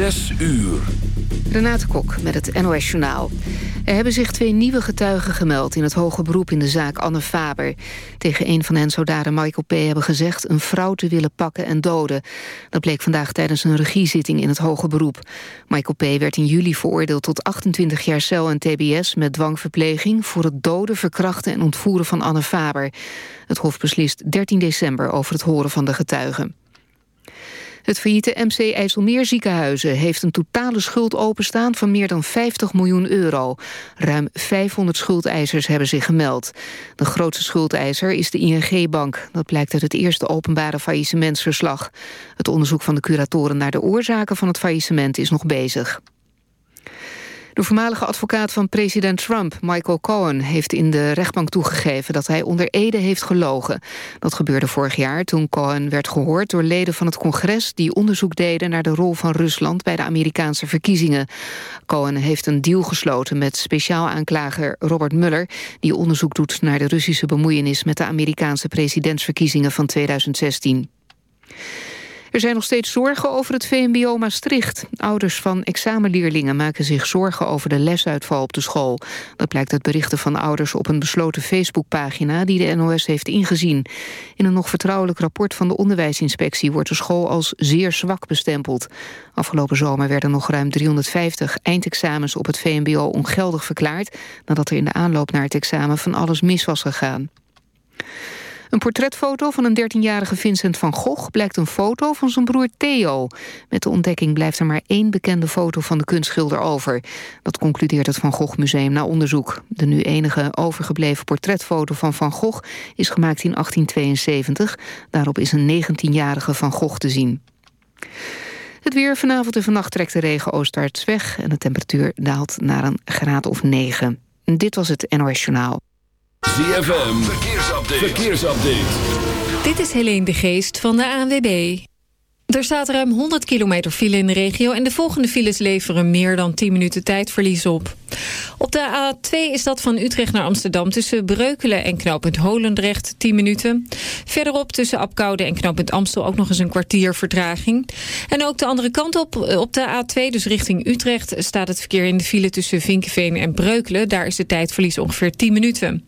Zes uur. Renate Kok met het NOS Journaal. Er hebben zich twee nieuwe getuigen gemeld in het hoge beroep in de zaak Anne Faber. Tegen een van hen zou Michael P. hebben gezegd een vrouw te willen pakken en doden. Dat bleek vandaag tijdens een regiezitting in het hoge beroep. Michael P. werd in juli veroordeeld tot 28 jaar cel en tbs met dwangverpleging voor het doden, verkrachten en ontvoeren van Anne Faber. Het Hof beslist 13 december over het horen van de getuigen. Het failliete MC IJsselmeer ziekenhuizen heeft een totale schuld openstaan van meer dan 50 miljoen euro. Ruim 500 schuldeisers hebben zich gemeld. De grootste schuldeiser is de ING-bank. Dat blijkt uit het eerste openbare faillissementsverslag. Het onderzoek van de curatoren naar de oorzaken van het faillissement is nog bezig. De voormalige advocaat van president Trump, Michael Cohen... heeft in de rechtbank toegegeven dat hij onder Ede heeft gelogen. Dat gebeurde vorig jaar toen Cohen werd gehoord door leden van het congres... die onderzoek deden naar de rol van Rusland bij de Amerikaanse verkiezingen. Cohen heeft een deal gesloten met speciaal aanklager Robert Mueller... die onderzoek doet naar de Russische bemoeienis... met de Amerikaanse presidentsverkiezingen van 2016. Er zijn nog steeds zorgen over het VMBO Maastricht. Ouders van examenleerlingen maken zich zorgen over de lesuitval op de school. Dat blijkt uit berichten van ouders op een besloten Facebookpagina... die de NOS heeft ingezien. In een nog vertrouwelijk rapport van de onderwijsinspectie... wordt de school als zeer zwak bestempeld. Afgelopen zomer werden nog ruim 350 eindexamens op het VMBO ongeldig verklaard... nadat er in de aanloop naar het examen van alles mis was gegaan. Een portretfoto van een 13-jarige Vincent van Gogh... blijkt een foto van zijn broer Theo. Met de ontdekking blijft er maar één bekende foto van de kunstschilder over. Dat concludeert het Van Gogh Museum na onderzoek. De nu enige overgebleven portretfoto van Van Gogh... is gemaakt in 1872. Daarop is een 19-jarige Van Gogh te zien. Het weer vanavond en vannacht trekt de regen oostwaarts weg... en de temperatuur daalt naar een graad of 9. Dit was het NOS Journaal. ZFM, verkeersupdate. verkeersupdate. Dit is Helene de Geest van de ANWB. Er staat ruim 100 kilometer file in de regio... en de volgende files leveren meer dan 10 minuten tijdverlies op. Op de A2 is dat van Utrecht naar Amsterdam... tussen Breukelen en knooppunt Holendrecht 10 minuten. Verderop tussen Apkoude en knooppunt Amstel... ook nog eens een kwartier vertraging. En ook de andere kant op, op de A2, dus richting Utrecht... staat het verkeer in de file tussen Vinkenveen en Breukelen. Daar is de tijdverlies ongeveer 10 minuten.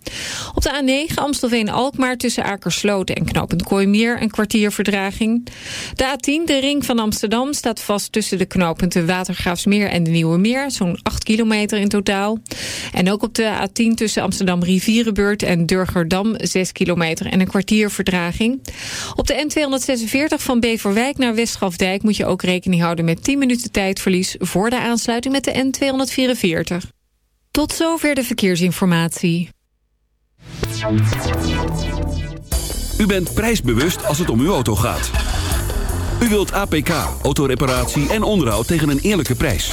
Op de A9 Amstelveen-Alkmaar tussen Akersloot en knooppunt Kooimeer... een kwartier vertraging. De A10 de ring van Amsterdam, staat vast tussen de knooppunten Watergraafsmeer en de Nieuwe Meer. Zo'n 8 kilometer in totaal. En ook op de A10 tussen Amsterdam Rivierenbeurt en Durgerdam 6 kilometer en een kwartier verdraging. Op de N246 van Beverwijk naar Westgrafdijk moet je ook rekening houden met 10 minuten tijdverlies voor de aansluiting met de N244. Tot zover de verkeersinformatie. U bent prijsbewust als het om uw auto gaat. U wilt APK, autoreparatie en onderhoud tegen een eerlijke prijs.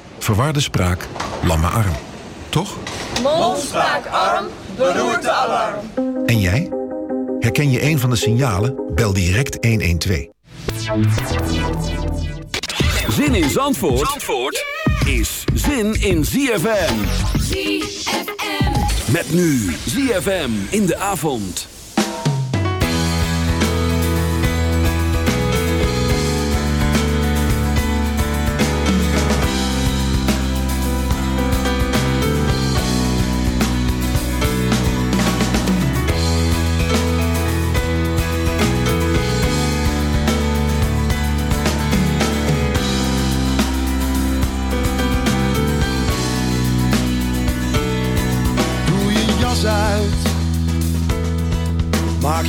verwarde spraak, lamme arm. Toch? Mond, spraak, arm, beroerte, alarm. En jij? Herken je een van de signalen? Bel direct 112. Zin in Zandvoort, Zandvoort is zin in ZFM. ZFM. Met nu ZFM in de avond.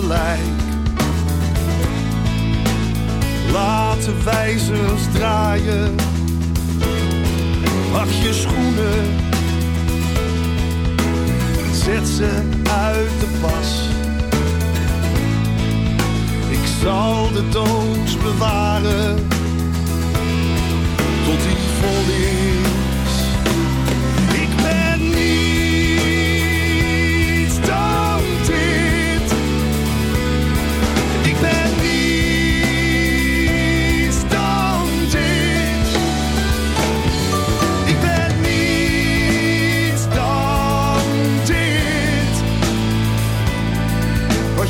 gelijk. Laat de wijzers draaien. Mag je schoenen. Zet ze uit de pas. Ik zal de doos bewaren. Tot die volle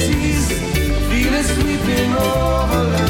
Feel it sweeping over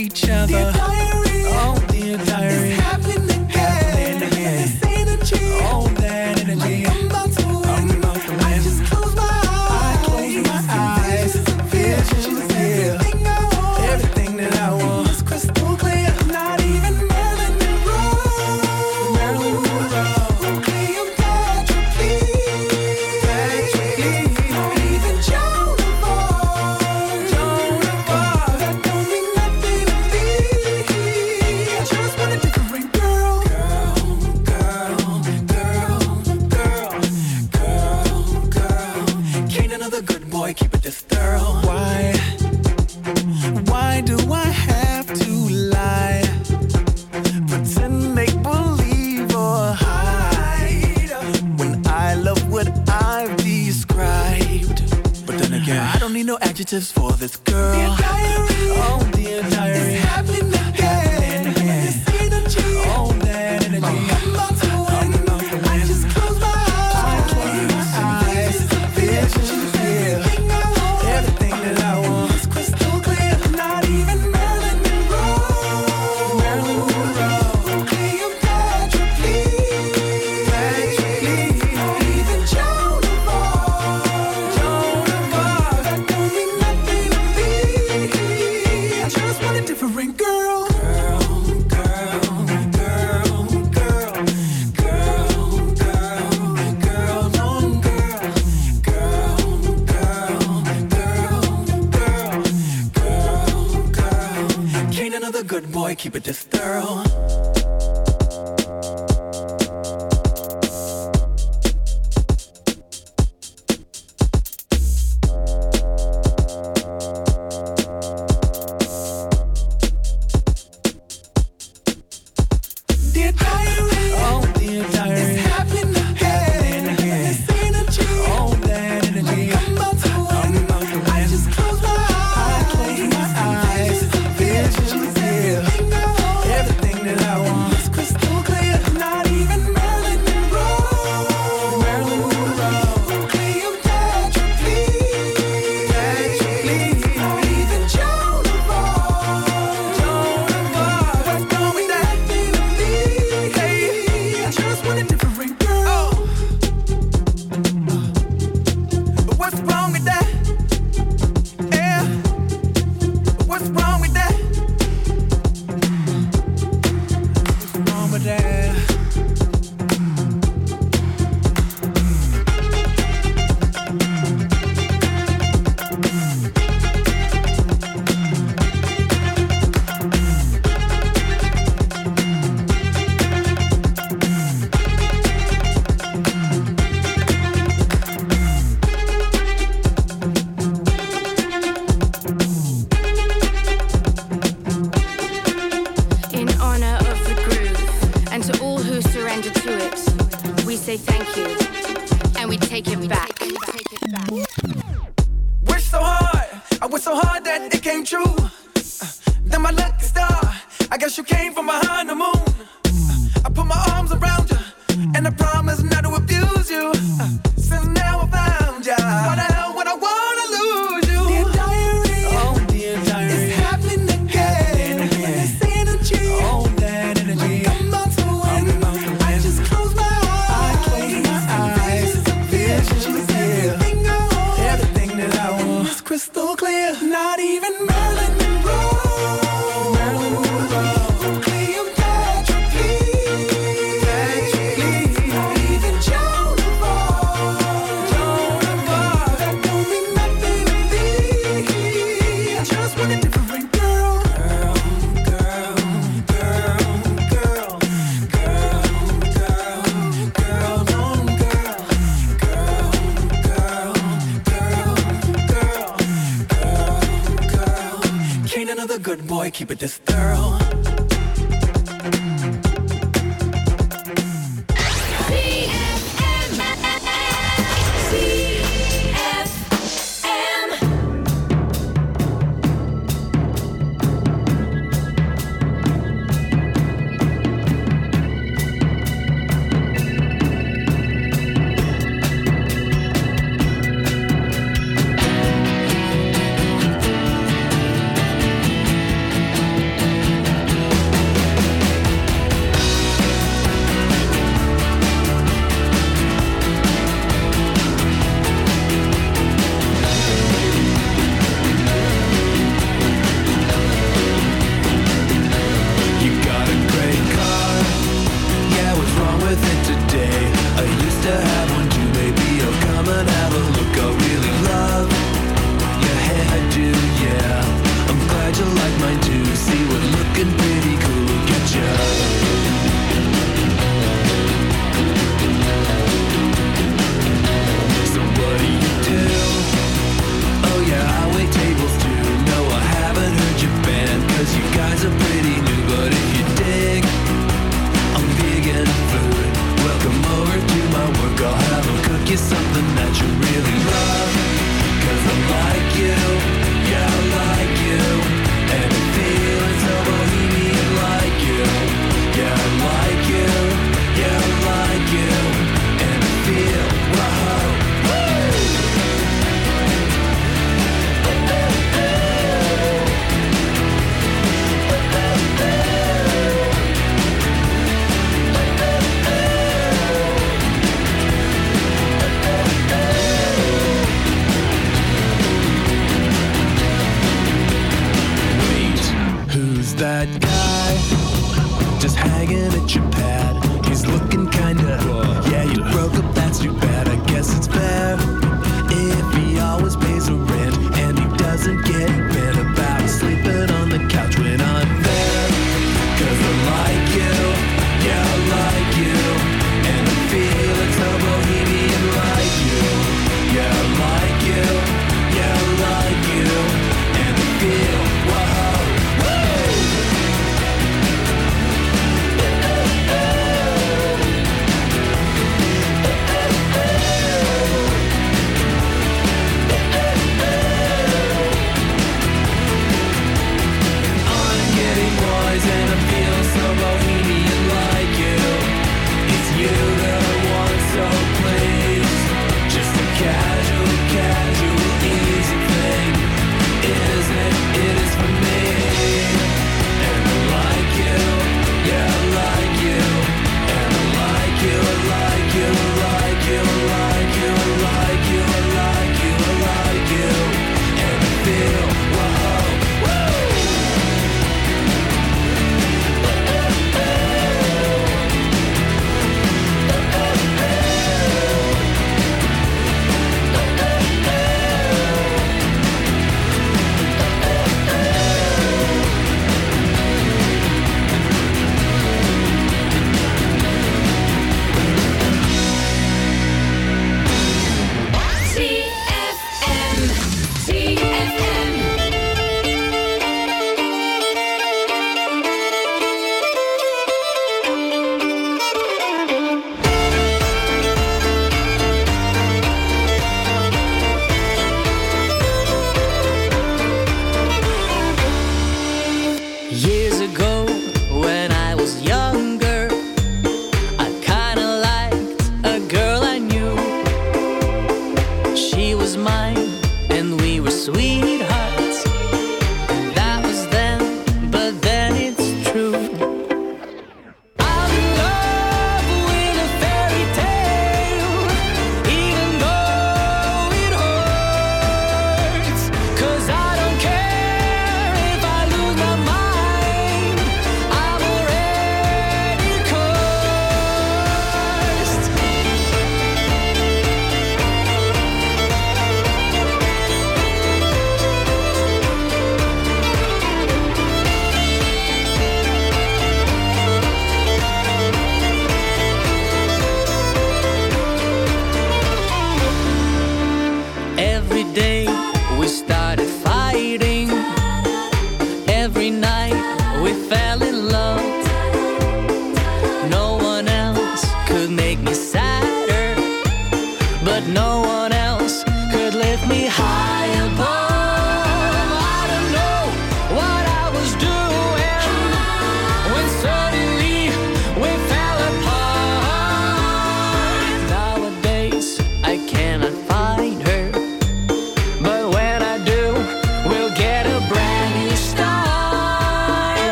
each other.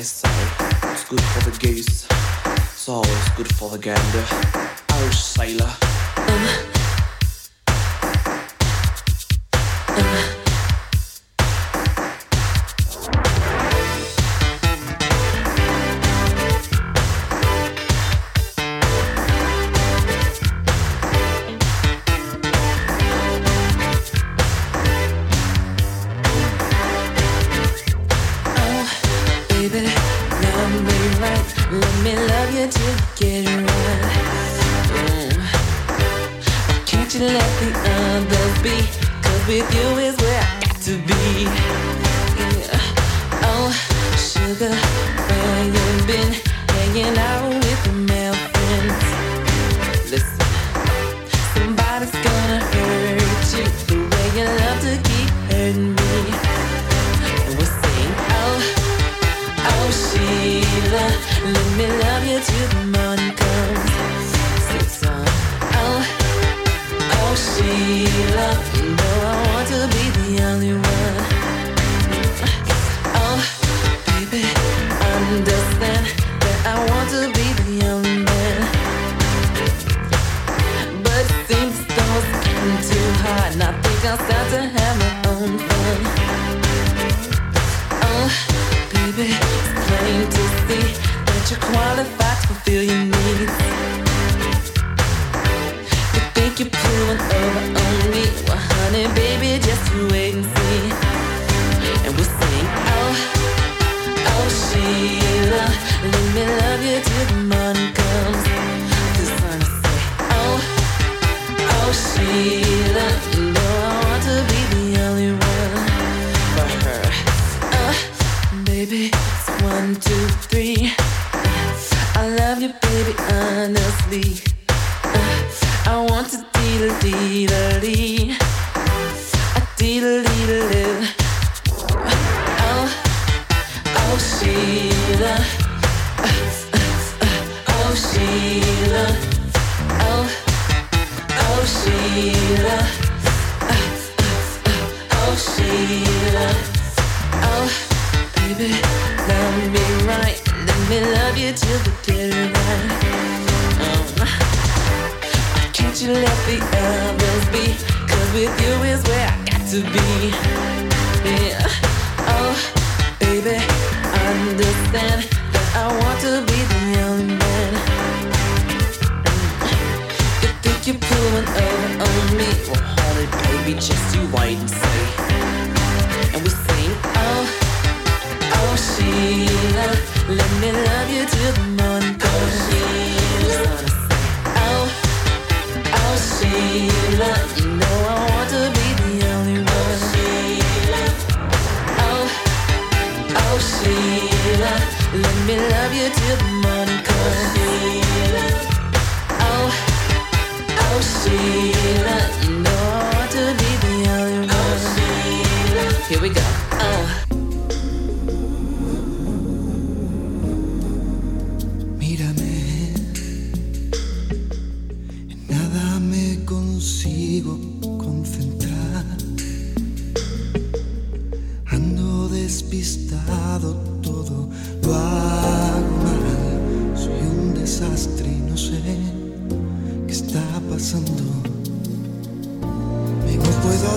It's good for the geese. It's always good for the gander. Irish sailor. Um. um Let me love you to the moon.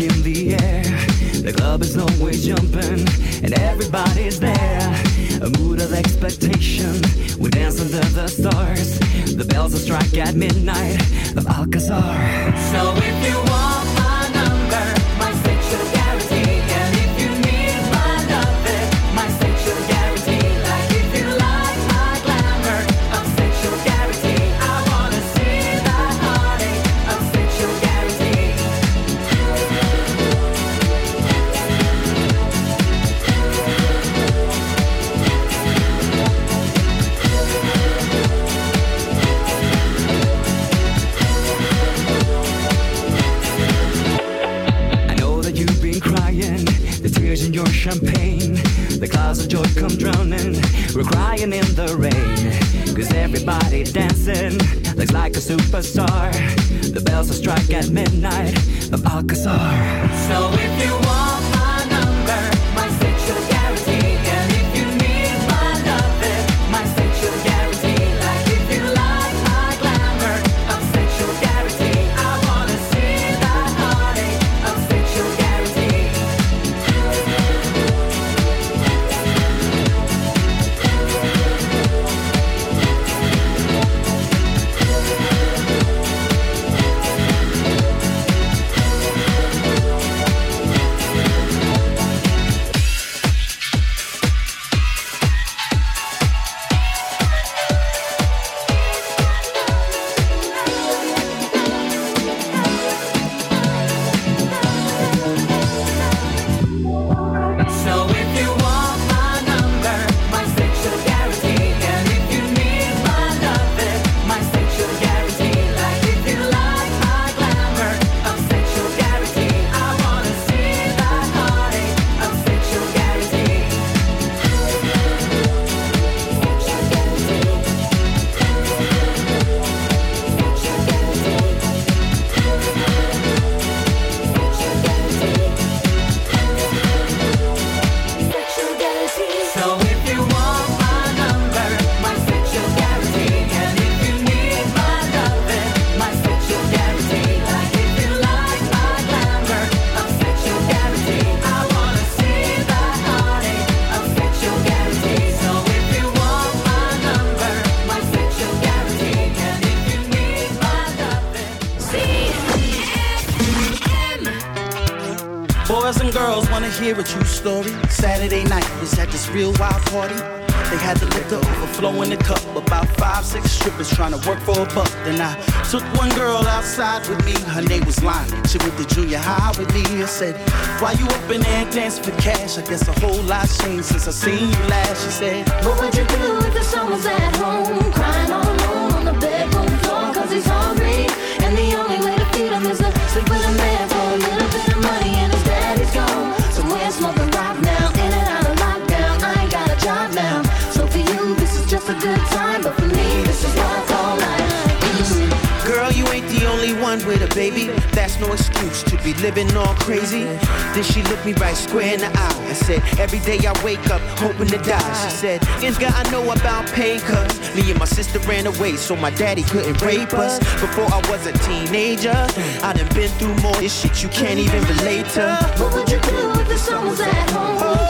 in the air. The club is always jumping, and everybody's there. A mood of expectation, we dance under the stars. The bells will strike at midnight of Alcazar. So if you want. The bells will strike at midnight. Story. Saturday night was at this real wild party. They had the liquor overflow in the cup. About five, six strippers trying to work for a buck. Then I took one girl outside with me. Her name was Lonnie. She went to junior high with me. I said, Why you up in there dancing for cash? I guess a whole lot changed since I seen you last. She said, What would you do if the son was at home? Crying all alone on the bedroom floor cause he's hungry. And the only way to feed him is to sleep with baby. That's no excuse to be living all crazy. Then she looked me right square in the eye and said, Every day I wake up hoping to die. She said, Nigga, I know about pain, cuz me and my sister ran away so my daddy couldn't rape us. Before I was a teenager, I done been through more this shit you can't even relate to. What would you do if the son was at home?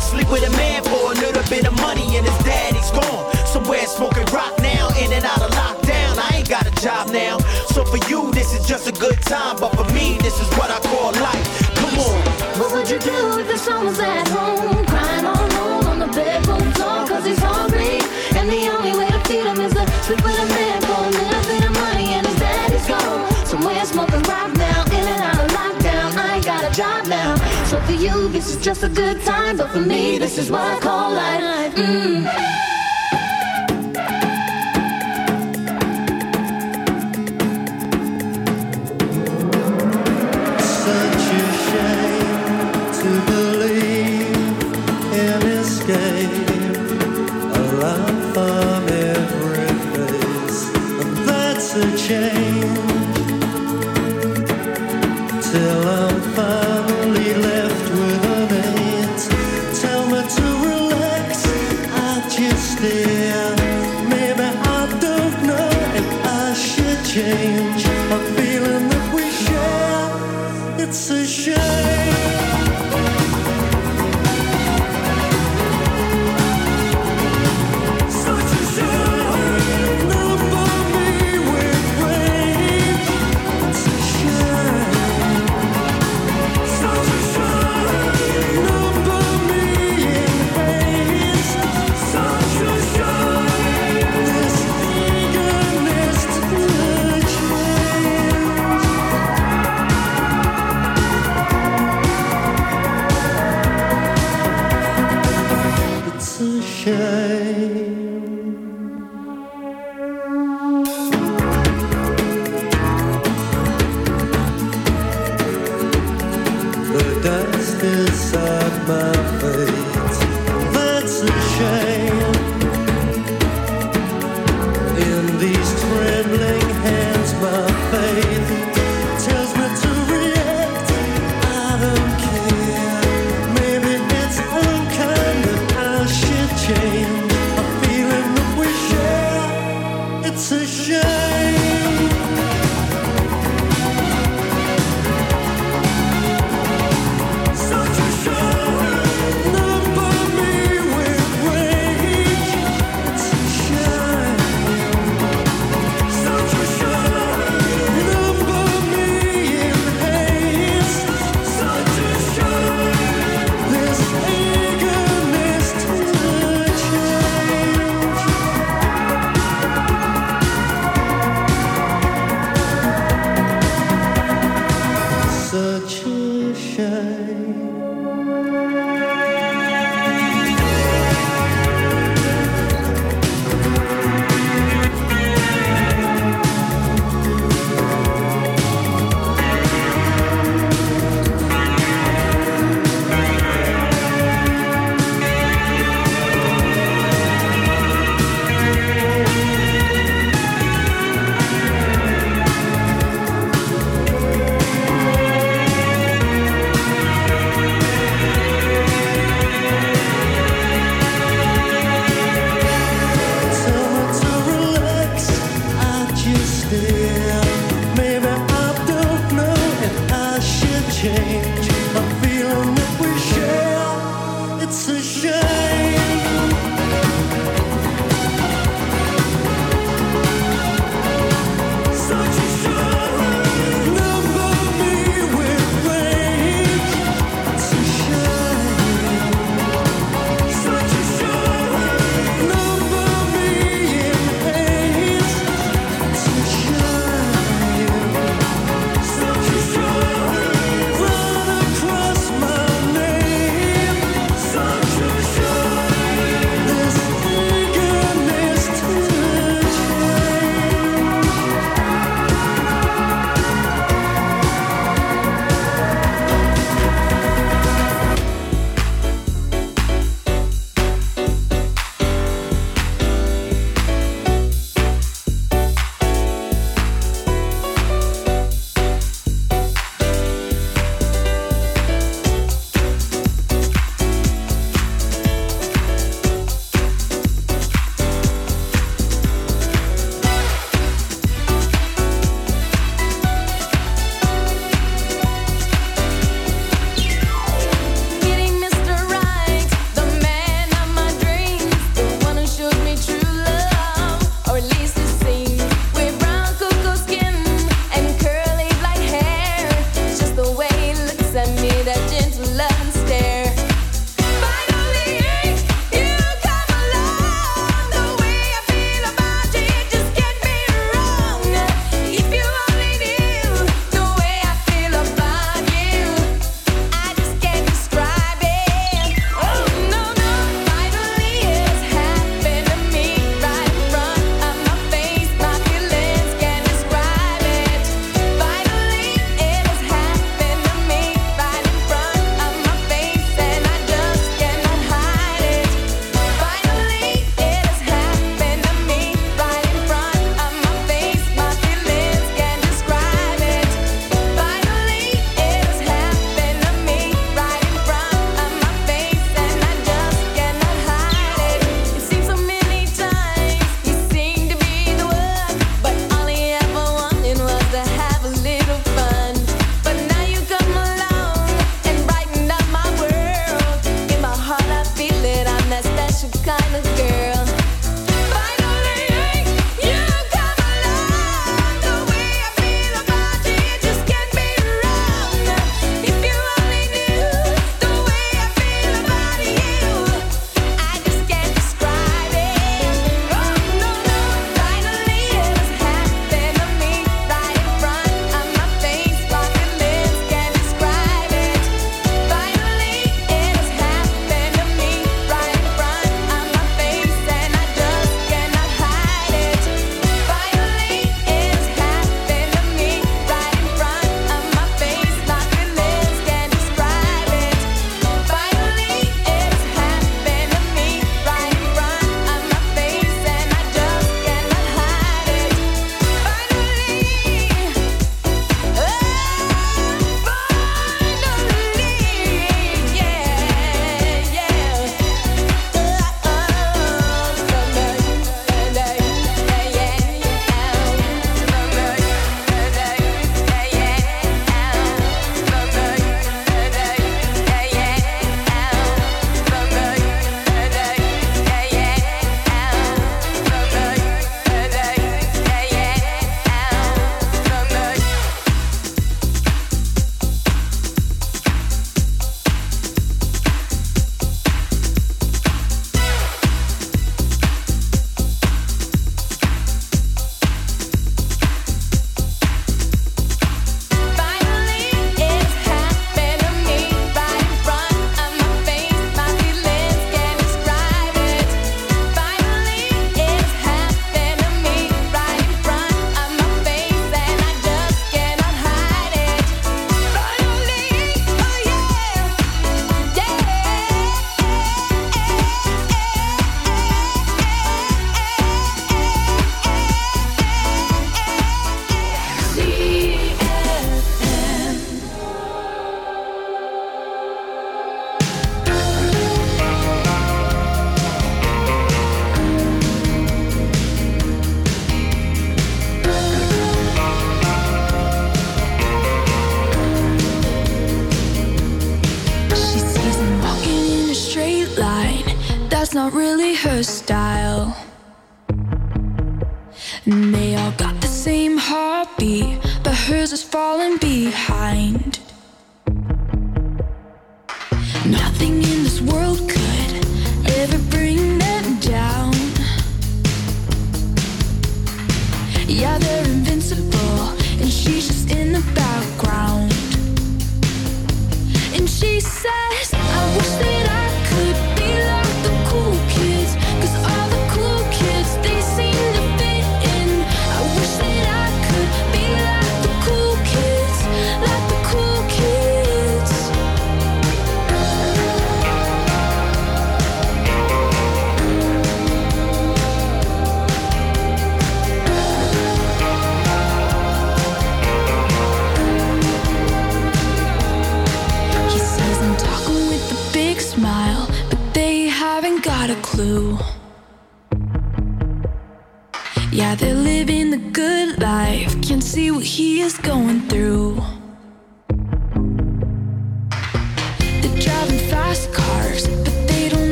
Sleep with a man for a little bit of money and his daddy's gone. Somewhere smoking rock now, in and out of lockdown. I ain't got a job now. So for you, this is just a good time. But for me, this is what I call you, this is just a good time. But for me, this is what I call life. Mm.